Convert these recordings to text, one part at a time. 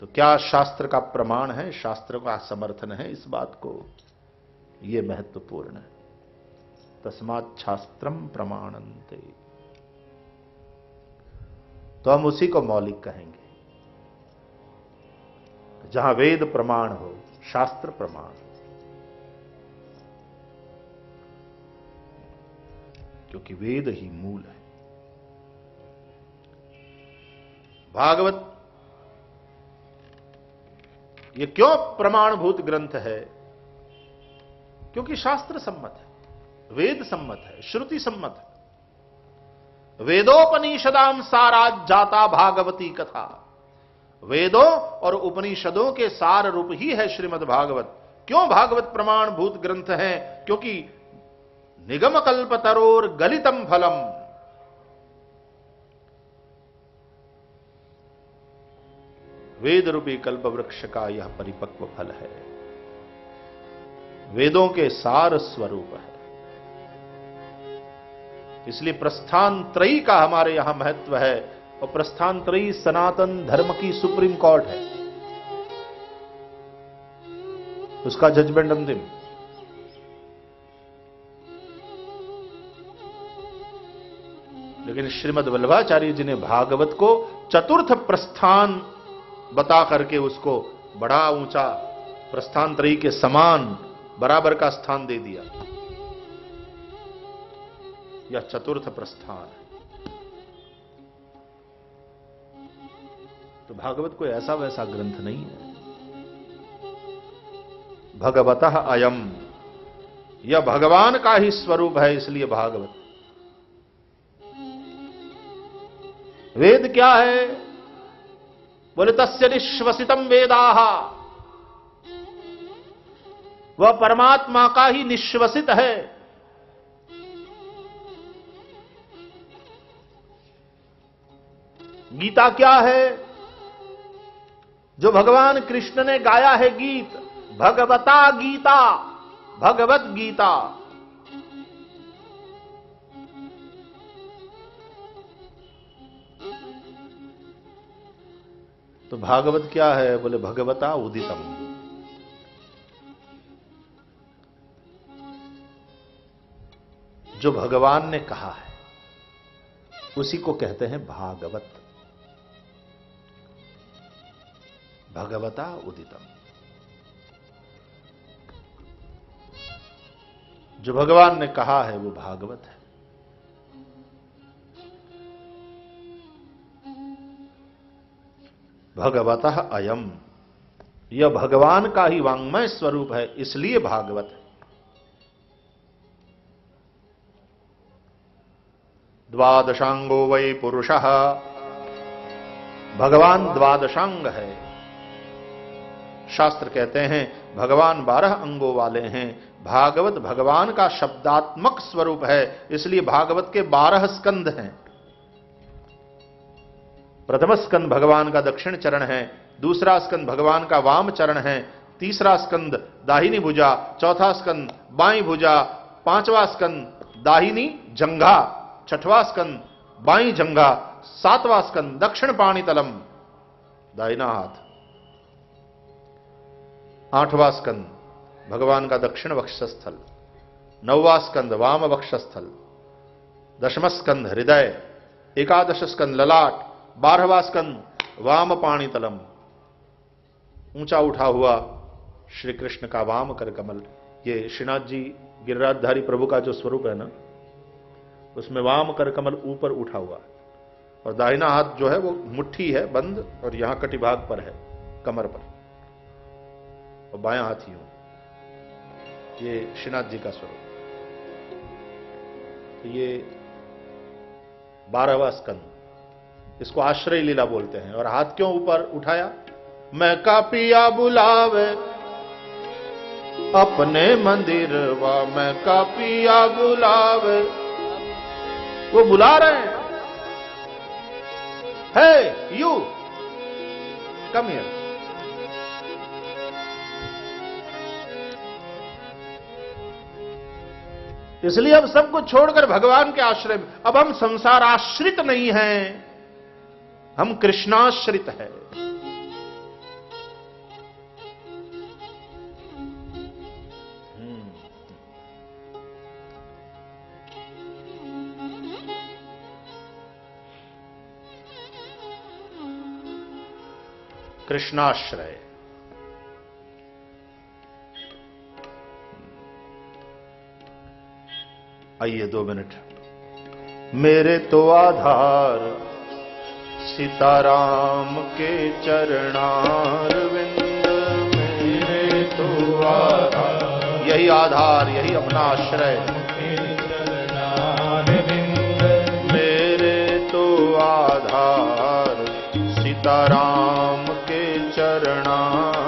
तो क्या शास्त्र का प्रमाण है? शास्त्र का समर्थन है इस बात को? यह महत्वपूर्ण है। तस्मात शास्त्रम प्रमाणंते तो हम उसी को मौलिक कहेंगे। जहाँ वेद प्रमाण हो, शास्त्र प्रमाण। क्योंकि वेद ही मूल है। भागवत ये क्यों प्रमाणभूत ग्रंथ है? क्योंकि शास्त्र सम्मत है, वेद सम्मत है, श्रुति सम्मत है। वेदोपनिषदाम साराज जाता भागवती कथा। वेदों और उपनिषदों के सार रूप ही है श्रीमद भागवत। क्यों भागवत प्रमाणभूत ग्रंथ है? क्योंकि निगम कल्पतरोर गलितम फलम। वेद रूपी कल्प वृक्ष का यह परिपक्व फल है। वेदों के सार स्वरूप है। इसलिए प्रस्थान त्रयी का हमारे यहाँ महत्व है और प्रस्थान त्रयी सनातन धर्म की सुप्रीम कोर्ट है। उसका जजमेंट अंतिम। लेकिन श्रीमद वल्लभाचार्य जी ने भागवत को चतुर्थ प्रस्थान बता करके उसको बड़ा ऊँचा प्रस्थान त्रयी के समान बराबर का स्थान दे दिया। यह चतुर्थ प्रस्थान। है तो भागवत कोई ऐसा वैसा ग्रंथ नहीं है। भगवत अयम। यह भगवान का ही स्वरूप है, इसलिए भागवत। वेद क्या है? बोले तस्य निश्वसितम वेदा। वह परमात्मा का ही निश्वसित है। गीता क्या है? जो भगवान कृष्ण ने गाया है गीत, भगवता गीता, भगवत गीता। तो भागवत क्या है? बोले, भगवता उदितम। जो भगवान ने कहा है, उसी को कहते हैं भागवत। भगवता उदितम। जो भगवान ने कहा है, वो भागवत है। भगवत अयम। यह भगवान का ही वांग्मय स्वरूप है, इसलिए भागवत द्वादशांगो वै पुरुष। भगवान द्वादशांग है। शास्त्र कहते हैं, भगवान बारह अंगों वाले हैं। भागवत भगवान का शब्दात्मक स्वरूप है, इसलिए भागवत के बारह स्कंद हैं। प्रथम स्कंद भगवान का दक्षिण चरण है दूसरा स्कंद भगवान का वाम चरण है तीसरा स्कंद दाहिनी भुजा चौथा स्कंद बाई भुजा पांचवा स्कंद दाहिनी जंघा छठवा स्कंद बाई जंघा सातवा स्कंद दक्षिण पाणी तलम दाहिना हाथ। आठवां स्कंद भगवान का दक्षिण वक्षस्थल नववा स्कंद वाम वक्षस्थल दशम स्कंद हृदय एकादश स्कंद ललाट बारहवा स्कंद वाम पाणी तलम ऊँचा उठा हुआ श्री कृष्ण का वाम कर कमल। ये श्रीनाथ जी गिरिराजधारी प्रभु का जो स्वरूप है ना, उसमें वाम कर कमल ऊपर उठा हुआ है। और दाहिना हाथ जो है वो मुट्ठी है, बंद, और यहाँ कटिभाग पर है, कमर पर। और बाया हाथ ही हो ये श्रीनाथ जी का स्वरूप। तो ये बारहवा स्कंद इसको आश्रय लीला बोलते हैं। और हाथ क्यों ऊपर उठाया? मैं का पिया बुलावे, अपने मंदिर व मैं का पिया बुलावे। वो बुला रहे हैं। है यू कम हियर इसलिए हम सब कुछ छोड़कर भगवान के आश्रय में अब हम संसार आश्रित नहीं हैं। हम कृष्णाश्रित है। कृष्णाश्रय। आइए दो मिनट। मेरे तो आधार सीताराम के चरणारविंद, मेरे तो यही आधार, यही अपना आश्रय। मेरे तो आधार, सीताराम के चरणार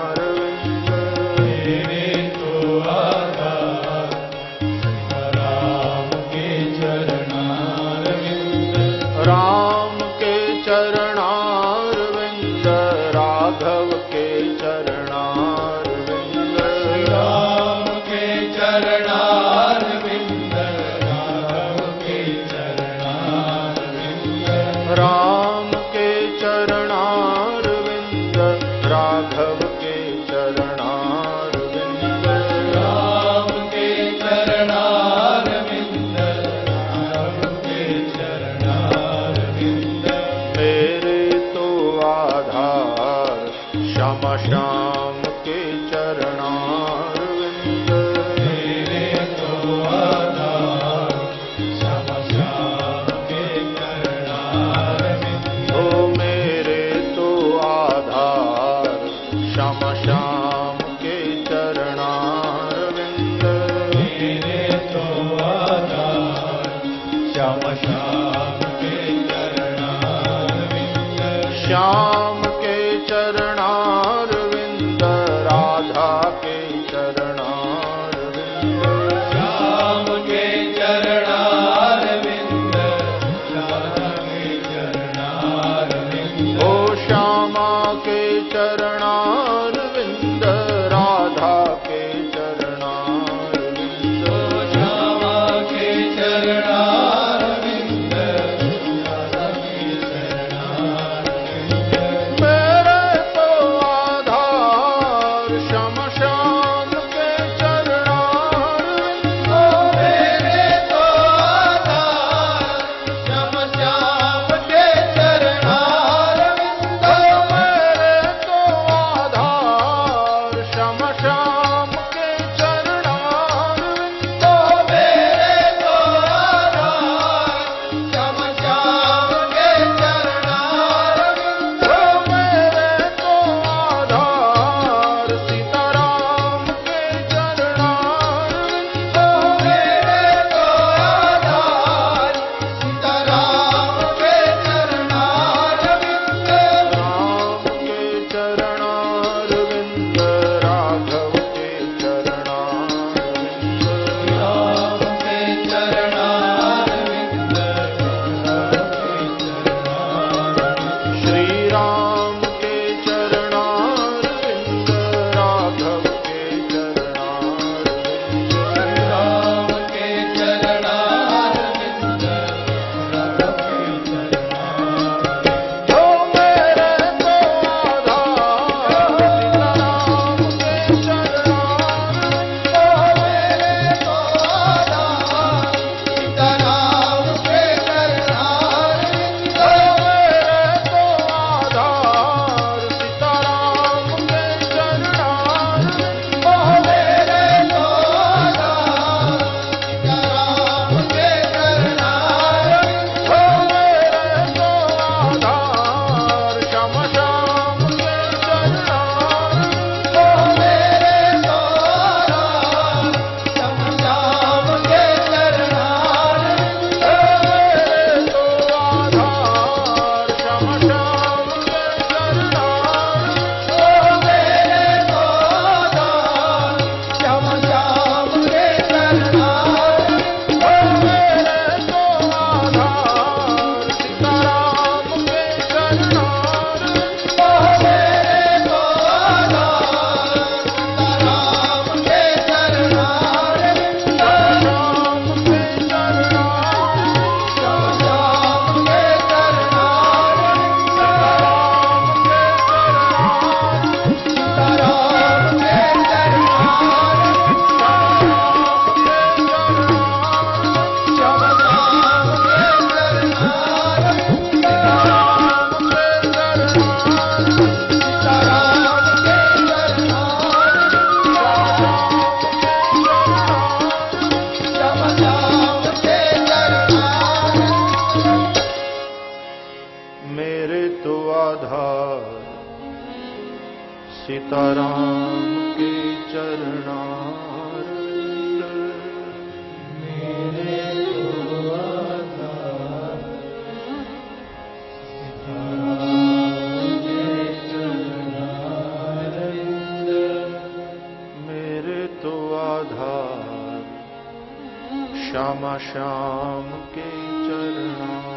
श्यामा श्याम के चरणार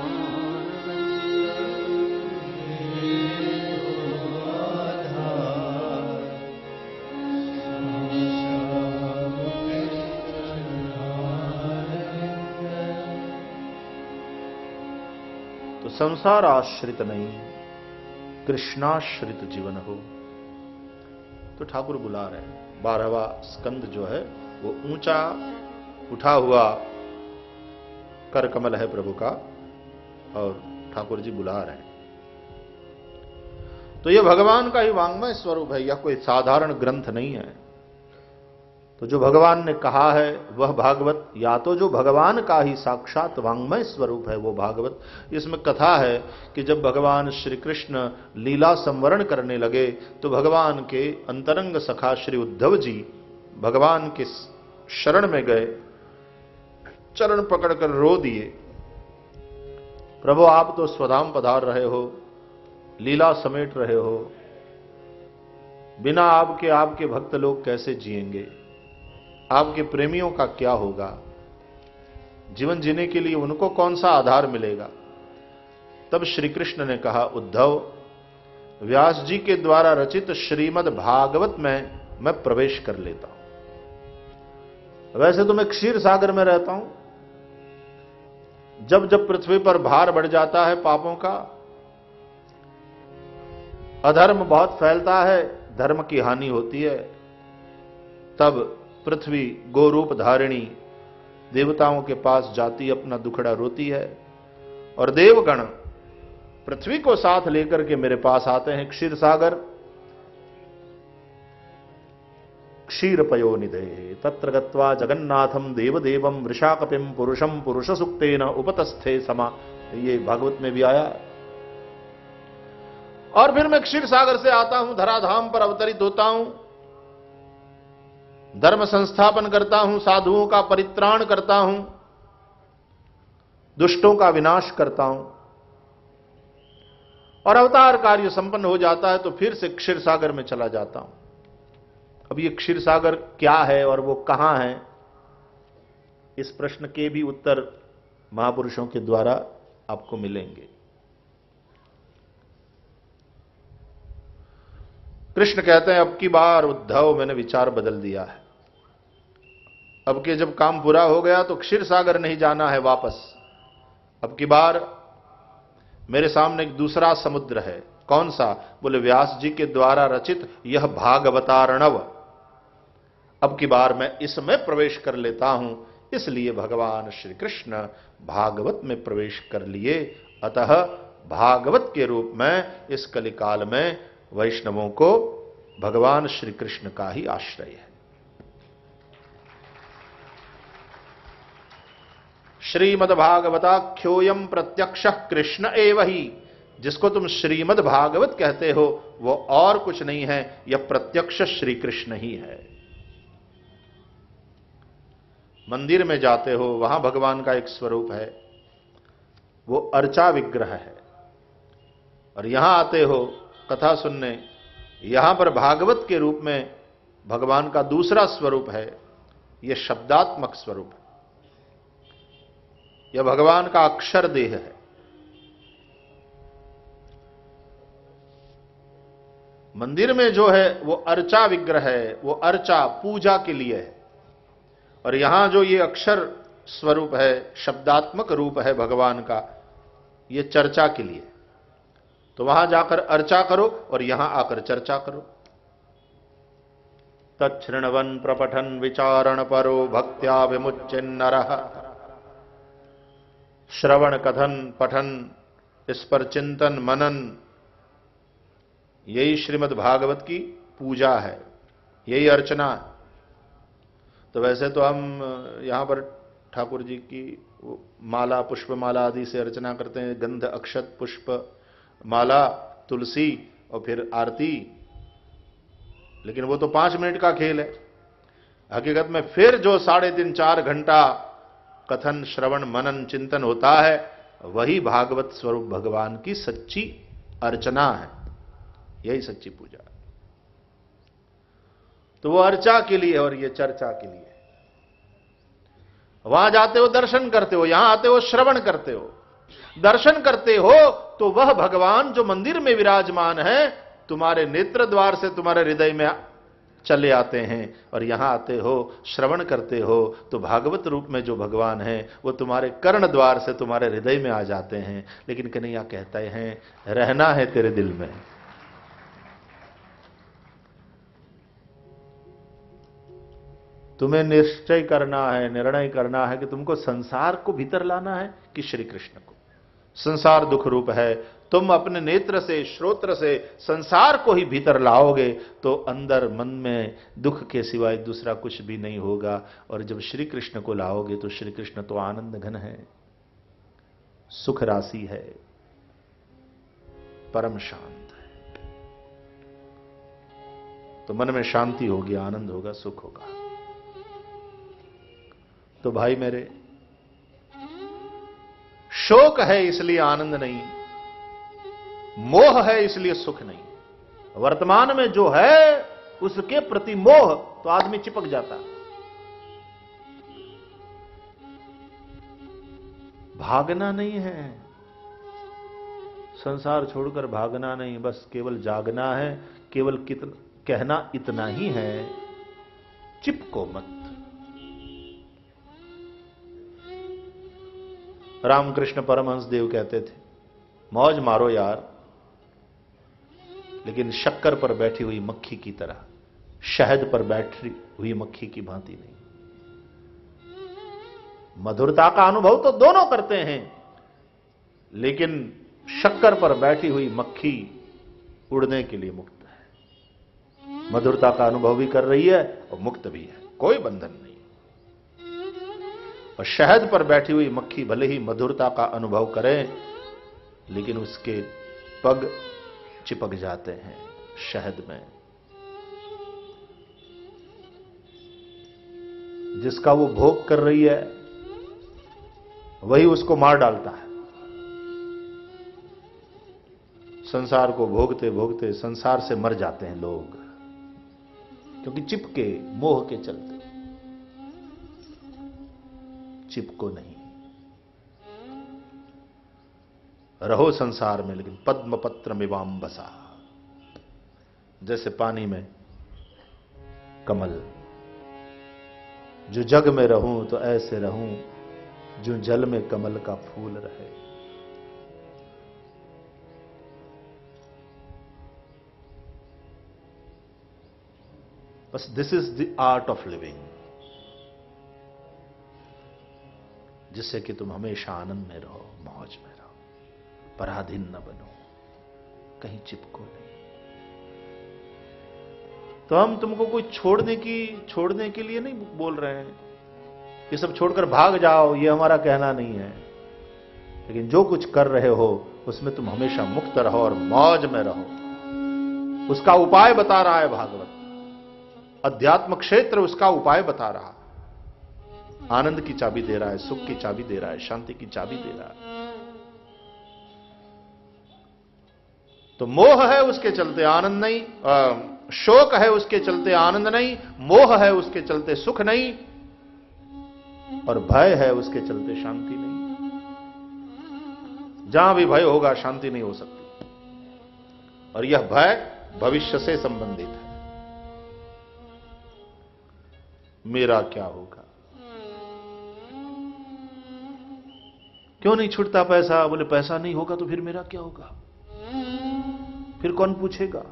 तो संसार आश्रित नहीं, कृष्णाश्रित जीवन हो। तो ठाकुर बुला रहे हैं। बारहवा स्कंद जो है, वो ऊँचा उठा हुआ कर कमल है प्रभु का, और ठाकुर जी बुला रहे हैं। तो यह भगवान का ही वांग्मय स्वरूप है यह कोई साधारण ग्रंथ नहीं है। तो जो भगवान ने कहा है, वह भागवत, या तो जो भगवान का ही साक्षात वांग्मय स्वरूप है, वो भागवत। इसमें कथा है कि जब भगवान श्री कृष्ण लीला संवरण करने लगे तो भगवान के अंतरंग सखा श्री उद्धव जी भगवान के शरण में गए। चरण पकड़कर रो दिए। प्रभु, आप तो स्वधाम पधार रहे हो, लीला समेट रहे हो। बिना आपके आपके भक्त लोग कैसे जिएँगे? आपके प्रेमियों का क्या होगा? जीवन जीने के लिए उनको कौन सा आधार मिलेगा? तब श्री कृष्ण ने कहा, उद्धव, व्यास जी के द्वारा रचित श्रीमद् भागवत में मैं प्रवेश कर लेता हूँ। वैसे तो मैं क्षीर सागर में रहता हूँ जब जब पृथ्वी पर भार बढ़ जाता है पापों का, अधर्म बहुत फैलता है, धर्म की हानि होती है, तब पृथ्वी गोरूप धारिणी देवताओं के पास जाती, अपना दुखड़ा रोती है। और देवगण पृथ्वी को साथ लेकर के मेरे पास आते हैं क्षीर सागर क्षीर पयो निधे तत्र गत्वा जगन्नाथम देवदेवम वृषाकपिम पुरुषम पुरुष सुक्तेन उपतस्थे समा ये भागवत में भी आया और फिर मैं क्षीर सागर से आता हूँ, धराधाम पर अवतरित होता हूँ। धर्म संस्थापन करता हूँ, साधुओं का परित्राण करता हूँ, दुष्टों का विनाश करता हूँ। और अवतार कार्य संपन्न हो जाता है तो फिर से क्षीर सागर में चला जाता हूँ। अब ये क्षीर सागर क्या है और वो कहाँ है? इस प्रश्न के भी उत्तर महापुरुषों के द्वारा आपको मिलेंगे। कृष्ण कहते हैं, अब की बार उद्धव, मैंने विचार बदल दिया है। अब के जब काम पूरा हो गया तो क्षीर सागर नहीं जाना है वापस। अब की बार मेरे सामने एक दूसरा समुद्र है। कौन सा? बोले, व्यास जी के द्वारा रचित यह भागवतारणव। अब की बार मैं इसमें प्रवेश कर लेता हूँ। इसलिए भगवान श्री कृष्ण भागवत में प्रवेश कर लिए। अतः भागवत के रूप में इस कलिकाल में वैष्णवों को भगवान श्री कृष्ण का ही आश्रय है। श्रीमद भागवताख्योयम प्रत्यक्ष कृष्ण एव ही। जिसको तुम श्रीमद भागवत कहते हो, वो और कुछ नहीं है, यह प्रत्यक्ष श्री कृष्ण ही है। मंदिर में जाते हो, वहाँ भगवान का एक स्वरूप है। वो अर्चा विग्रह है। और यहाँ आते हो, कथा सुनने, यहाँ पर भागवत के रूप में भगवान का दूसरा स्वरूप है। यह शब्दात्मक स्वरूप है। यह भगवान का अक्षर देह है। मंदिर में जो है, वो अर्चा विग्रह है। वो अर्चा पूजा के लिए है। और यहाँ जो ये अक्षर स्वरूप है, शब्दात्मक रूप है भगवान का, ये चर्चा के लिए। तो वहाँ जाकर अर्चा करो और यहाँ आकर चर्चा करो। तत्णवन प्रपठन विचारण परो भक्त्या विमुचिन्नर श्रवण कथन पठन, इस पर चिंतन मनन, यही श्रीमद् भागवत की पूजा है, यही अर्चना। है तो वैसे तो हम यहाँ पर ठाकुर जी की माला पुष्प माला आदि से अर्चना करते हैं, गंध, अक्षत, पुष्प, माला, तुलसी और फिर आरती। लेकिन वो तो पाँच मिनट का खेल है। हकीकत में फिर जो साढ़े तीन, चार घंटा कथन, श्रवण, मनन, चिंतन होता है, वही भागवत स्वरूप भगवान की सच्ची अर्चना है। यही सच्ची पूजा है। तो वो अर्चा के लिए और ये चर्चा के लिए। वहाँ जाते हो, दर्शन करते हो, यहाँ आते हो, श्रवण करते हो। दर्शन करते हो तो वह भगवान जो मंदिर में विराजमान है, तुम्हारे नेत्र द्वार से तुम्हारे हृदय में चले आते हैं और यहाँ आते हो, श्रवण करते हो तो भागवत रूप में जो भगवान है, वो तुम्हारे कर्ण द्वार से तुम्हारे हृदय में आ जाते हैं। लेकिन कन्हैया कहते हैं रहना है तेरे दिल में। तुम्हें निश्चय करना है, निर्णय करना है कि तुमको संसार को भीतर लाना है, कि श्री कृष्ण को। संसार दुख रूप है, तुम अपने नेत्र से, श्रोत्र से संसार को ही भीतर लाओगे तो अंदर मन में दुख के सिवाय दूसरा कुछ भी नहीं होगा, और जब श्री कृष्ण को लाओगे तो श्री कृष्ण तो आनंद घन है, सुख राशि है, परम शांत है। तो मन में शांति होगी, आनंद होगा, सुख होगा। तो भाई मेरे, शोक है इसलिए आनंद नहीं, मोह है इसलिए सुख नहीं। वर्तमान में जो है, उसके प्रति मोह तो आदमी चिपक जाता। भागना नहीं है। संसार छोड़कर भागना नहीं, बस केवल जागना है, केवल कितना, कहना इतना ही है। चिपको मत। रामकृष्ण परमहंस देव कहते थे, मौज मारो यार। लेकिन शक्कर पर बैठी हुई मक्खी की तरह, शहद पर बैठी हुई मक्खी की भांति नहीं। मधुरता का अनुभव तो दोनों करते हैं, लेकिन शक्कर पर बैठी हुई मक्खी उड़ने के लिए मुक्त है। मधुरता का अनुभव भी कर रही है और मुक्त भी है, कोई बंधन नहीं। और शहद पर बैठी हुई मक्खी भले ही मधुरता का अनुभव करे, लेकिन उसके पग चिपक जाते हैं शहद में। जिसका वो भोग कर रही है, वही उसको मार डालता है। संसार को भोगते भोगते संसार से मर जाते हैं लोग, क्योंकि चिपके, मोह के चलते। चिपको नहीं। रहो संसार में, लेकिन पद्म पत्र में वाम बसा। जैसे पानी में कमल। जो जग में रहूँ तो ऐसे रहूँ, जो जल में कमल का फूल रहे। बस this is the art of living जिससे कि तुम हमेशा आनंद में रहो, मौज में रहो। पराधीन न बनो। कहीं चिपको नहीं। तो हम तुमको कोई छोड़ने की, छोड़ने के लिए नहीं बोल रहे हैं। ये सब छोड़कर भाग जाओ, ये हमारा कहना नहीं है। लेकिन जो कुछ कर रहे हो, उसमें तुम हमेशा मुक्त रहो और मौज में रहो। उसका उपाय बता रहा है भागवत। अध्यात्म क्षेत्र उसका उपाय बता रहा। आनंद की चाबी दे रहा है, सुख की चाबी दे रहा है, शांति की चाबी दे रहा है। तो मोह है उसके चलते आनंद नहीं शोक है उसके चलते आनंद नहीं, मोह है उसके चलते सुख नहीं, और भय है उसके चलते शांति नहीं। जहाँ भी भय होगा, शांति नहीं हो सकती। और यह भय भविष्य से संबंधित है। मेरा क्या होगा? क्यों नहीं छूटता पैसा? बोले, पैसा नहीं होगा तो फिर मेरा क्या होगा? फिर कौन पूछेगा?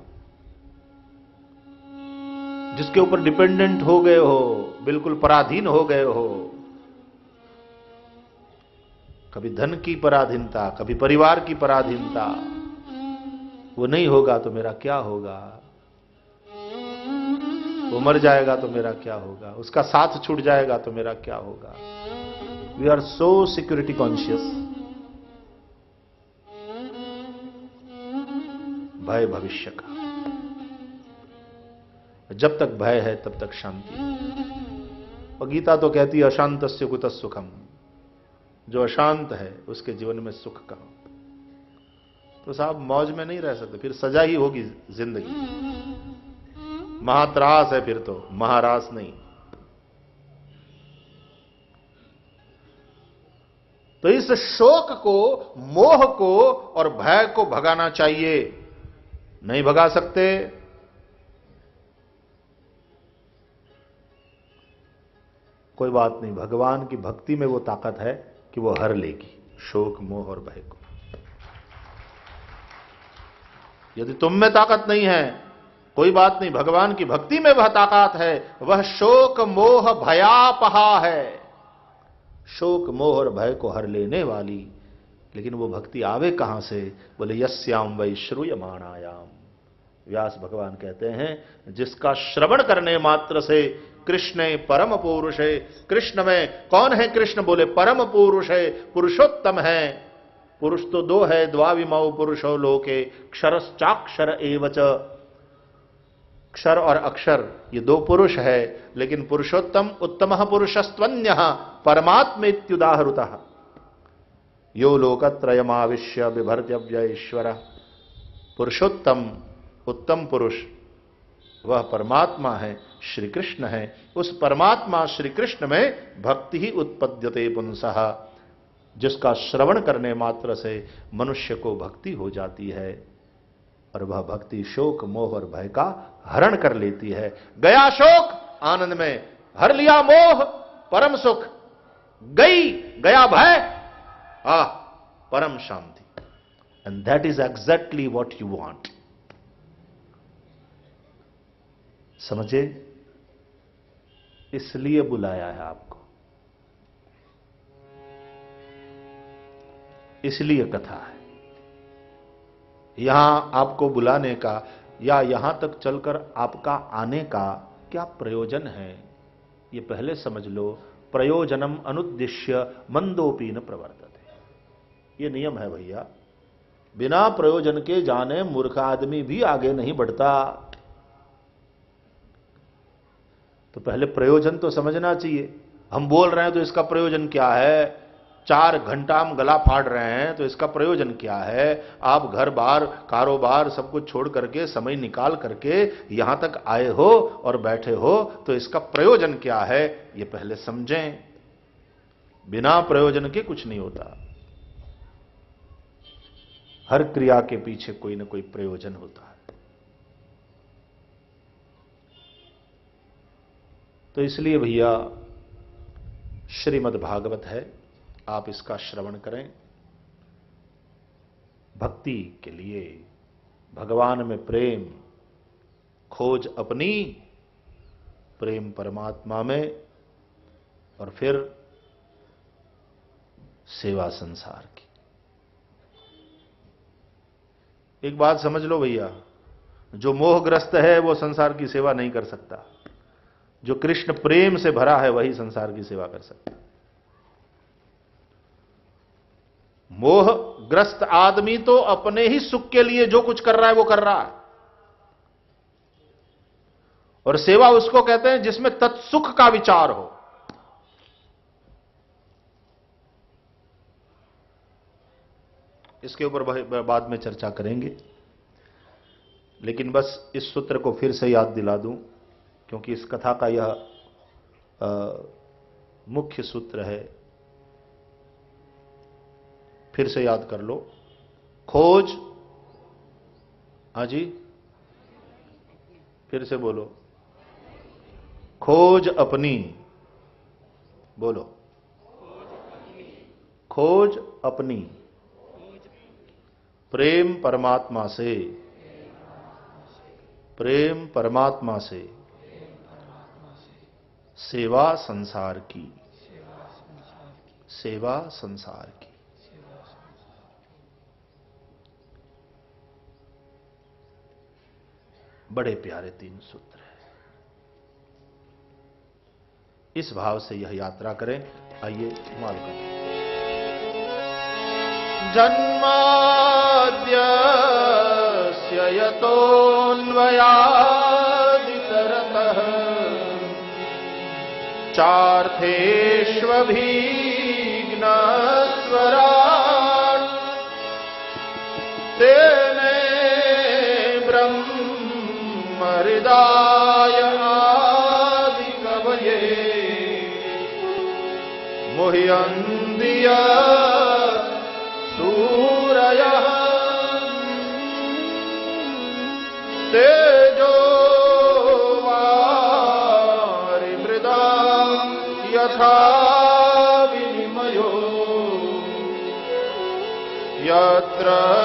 जिसके ऊपर डिपेंडेंट हो गए हो, बिल्कुल पराधीन हो गए हो, कभी धन की पराधीनता, कभी परिवार की पराधीनता, वो नहीं होगा तो मेरा क्या होगा? वो मर जाएगा तो मेरा क्या होगा? उसका साथ छूट जाएगा तो मेरा क्या होगा? We are so security conscious भय भविष्य का। जब तक भय है, तब तक शांति। और गीता तो कहती है अशांत कुत सुखम। जो अशांत है, उसके जीवन में सुख कहाँ? तो साहब, मौज में नहीं रह सकते, फिर सजा ही होगी ज़िंदगी। महात्रास है फिर तो महारास नहीं। तो इस शोक को, मोह को और भय को भगाना चाहिए। नहीं भगा सकते। कोई बात नहीं, भगवान की भक्ति में वो ताकत है कि वो हर लेगी, शोक, मोह और भय को। यदि तुम में ताकत नहीं है, कोई बात नहीं, भगवान की भक्ति में वह ताकत है, वह शोक, मोह, भयापहा है। शोक, मोह और भय को हर लेने वाली। लेकिन वो भक्ति आवे कहाँ से? बोले यस्याम वै श्रूयमाणायाम। व्यास भगवान कहते हैं, जिसका श्रवण करने मात्र से कृष्ण परम पुरुष है। कृष्ण में कौन है कृष्ण? बोले, परम पुरुष है, पुरुषोत्तम है। पुरुष तो दो है द्वाविमौ पुरुषो लोके, क्षरश्चाक्षर एवच। क्षर और अक्षर, ये दो पुरुष है, लेकिन पुरुषोत्तम उत्तम पुरुषस्त्वन्य। परमात्मेत्युदाहरुत। यो लोकत्रयमाविश्य बिभर्त्यव्य ईश्वर पुरुषोत्तम, उत्तम पुरुष। वह परमात्मा है श्री कृष्ण है। उस परमात्मा श्री कृष्ण में भक्ति ही उत्पद्यते पुंसः। जिसका श्रवण करने मात्र से मनुष्य को भक्ति हो जाती है। और वह भक्ति शोक, मोह और भय का हरण कर लेती है। गया शोक, आनंद में। हर लिया मोह, परम सुख। गई, गया भय। आ परम शांति। And that is exactly what you want समझे? इसलिए बुलाया है आपको। इसलिए कथा है। यहाँ आपको बुलाने का या यहाँ तक चलकर आपका आने का क्या प्रयोजन है? ये पहले समझ लो। प्रयोजनम अनुद्देश्य मंदोपी न प्रवर्तते। ये नियम है भैया। बिना प्रयोजन के जाने मूर्ख आदमी भी आगे नहीं बढ़ता। तो पहले प्रयोजन तो समझना चाहिए। हम बोल रहे हैं तो इसका प्रयोजन क्या है? चार घंटा हम गला फाड़ रहे हैं तो इसका प्रयोजन क्या है? आप घर बार, कारोबार सब कुछ छोड़ करके, समय निकाल करके यहाँ तक आए हो और बैठे हो तो इसका प्रयोजन क्या है? ये पहले समझें। बिना प्रयोजन के कुछ नहीं होता। हर क्रिया के पीछे कोई ना कोई प्रयोजन होता है। तो इसलिए भैया श्रीमद् भागवत है। आप इसका श्रवण करें। भक्ति के लिए भगवान में प्रेम, खोज अपनी प्रेम परमात्मा में और फिर सेवा संसार की। एक बात समझ लो भैया, जो मोहग्रस्त है वो संसार की सेवा नहीं कर सकता। जो कृष्ण प्रेम से भरा है वही संसार की सेवा कर सकता। मोहग्रस्त आदमी तो अपने ही सुख के लिए जो कुछ कर रहा है वो कर रहा है। और सेवा उसको कहते हैं जिसमें तत्सुख का विचार हो। इसके ऊपर बाद में चर्चा करेंगे। लेकिन बस इस सूत्र को फिर से याद दिला दूँ, क्योंकि इस कथा का यह मुख्य सूत्र है। फिर से याद कर लो। खोज। हाँ जी। फिर से बोलो। खोज अपनी। बोलो। खोज अपनी। प्रेम परमात्मा से। प्रेम परमात्मा से। सेवा संसार की। सेवा संसार की। बड़े प्यारे तीन सूत्र हैं। इस भाव से यह यात्रा करें। आइए माल करें। जन्माद्य यतोऽन्वयादितरतः यत् सूरयः। तेजो वारिमृदा यथा विनिमयो। यत्र